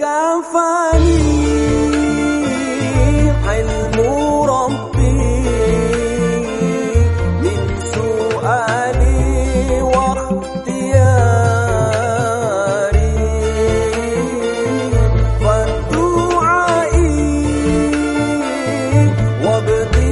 كفاني علم ربي من سؤالي واختياري. فالدعائي وابتهالي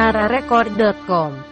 menararekord.com